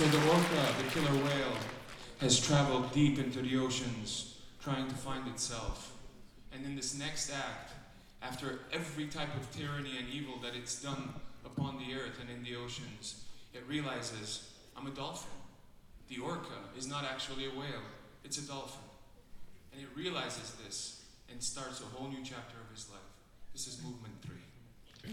So the orca, the killer whale, has traveled deep into the oceans trying to find itself. And in this next act, after every type of tyranny and evil that it's done upon the earth and in the oceans, it realizes I'm a dolphin. The orca is not actually a whale, it's a dolphin. And it realizes this and starts a whole new chapter of his life. This is movement three.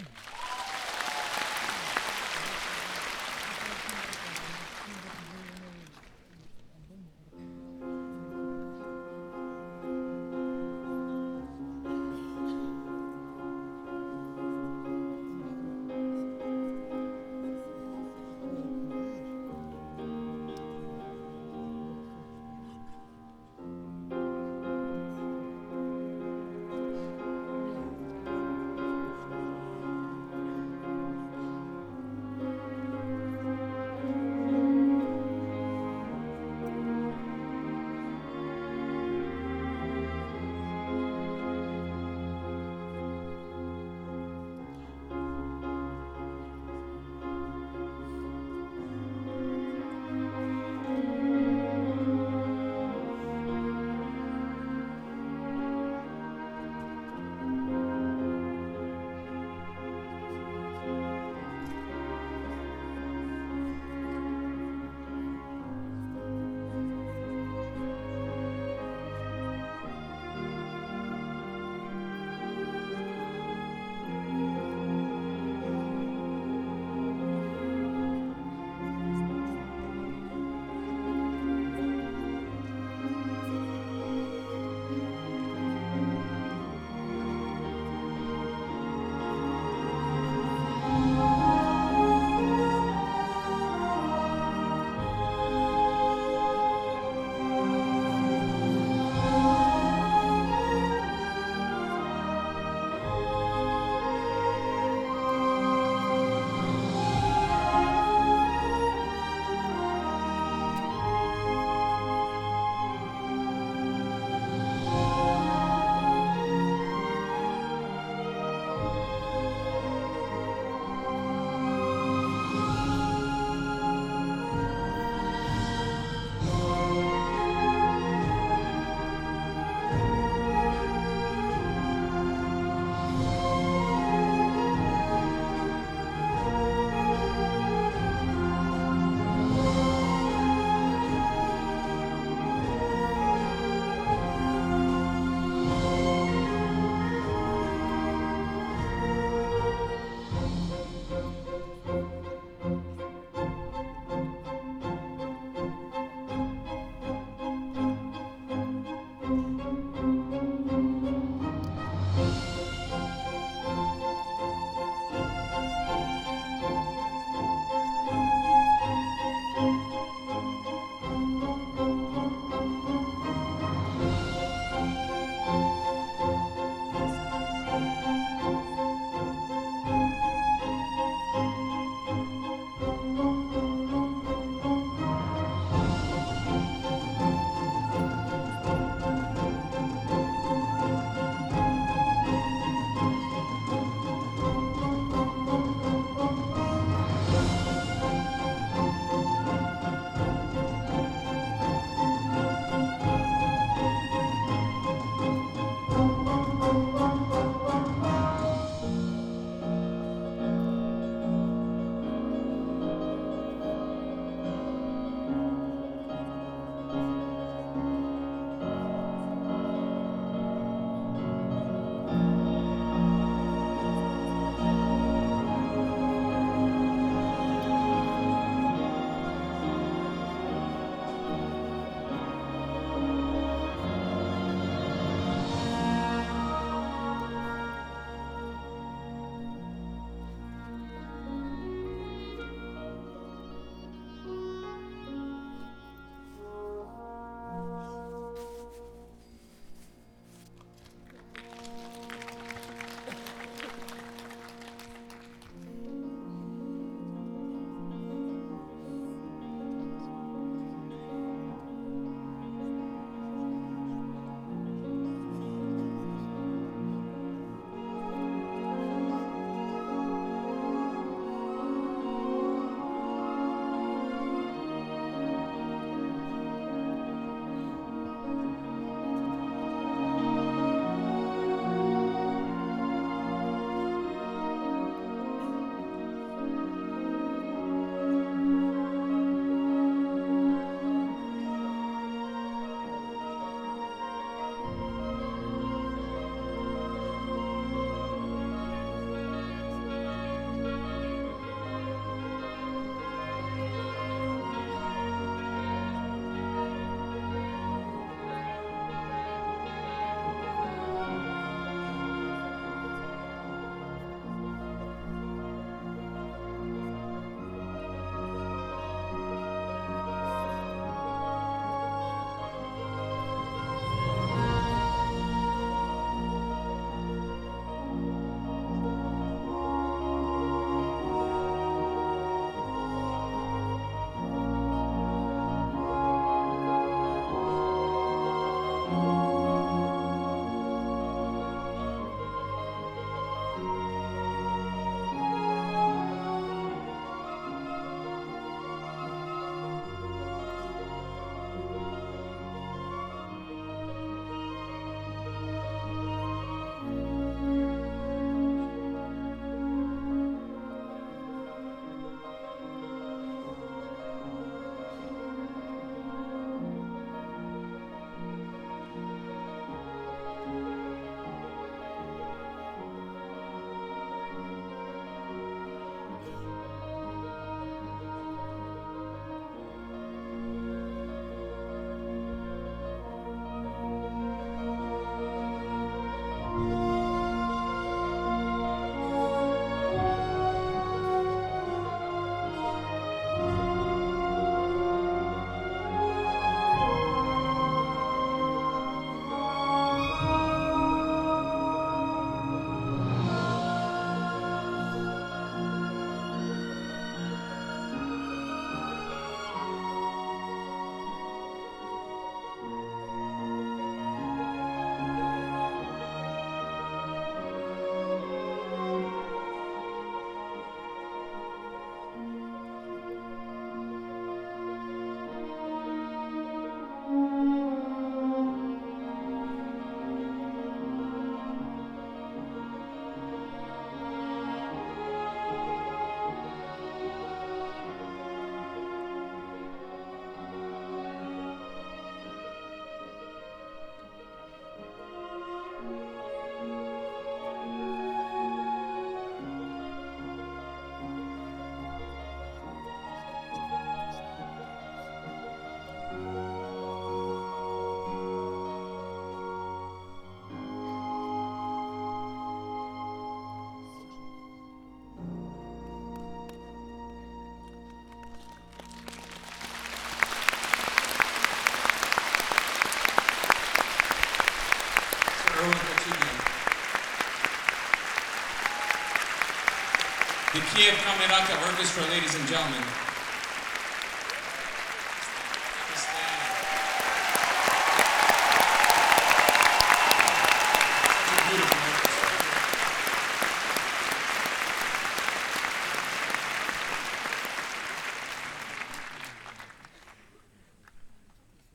Kiev Camerata Orchestra, ladies and gentlemen.